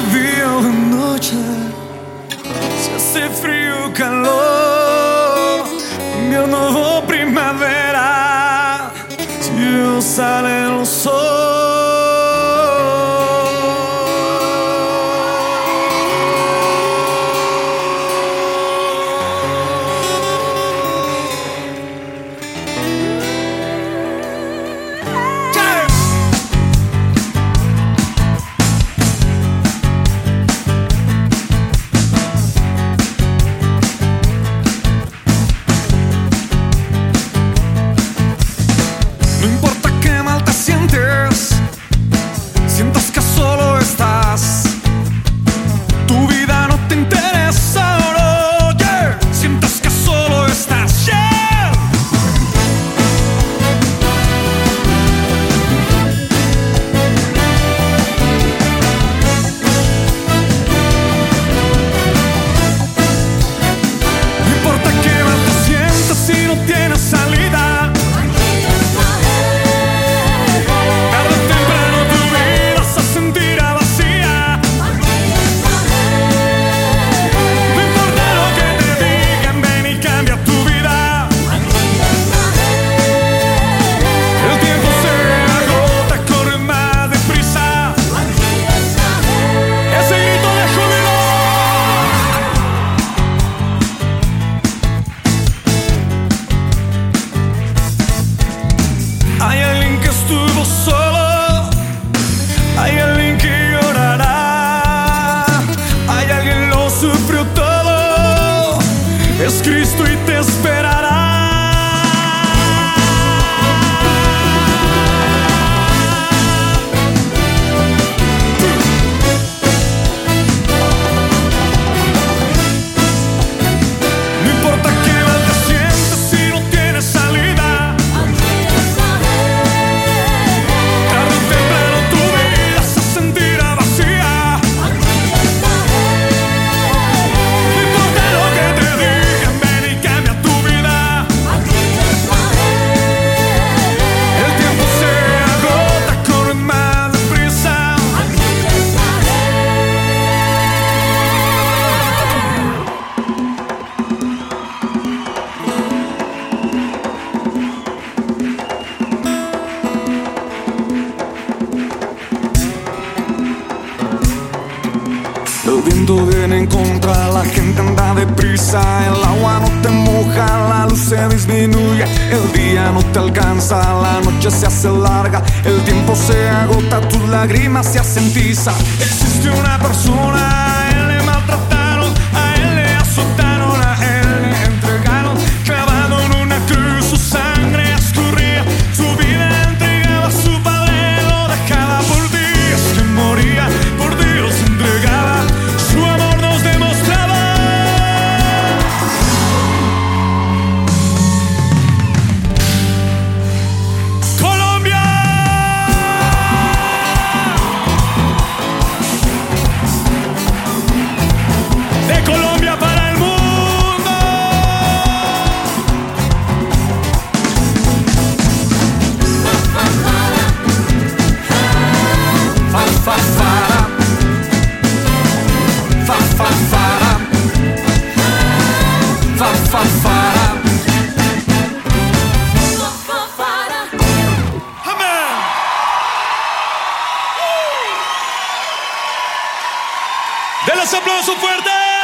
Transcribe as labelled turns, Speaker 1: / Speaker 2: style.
Speaker 1: vio noite, se hace frio calor. Meu novo primavera se eu sale el sol. siente és Cristo e tens pé. viento viene en contra, la gente anda deprisa, el agua no te moja, la luz se disminuye, el día no te alcanza, la noche se hace larga, el tiempo se agota, tus lágrimas se hacen tiza. Existe una persona los aplausos fuertes.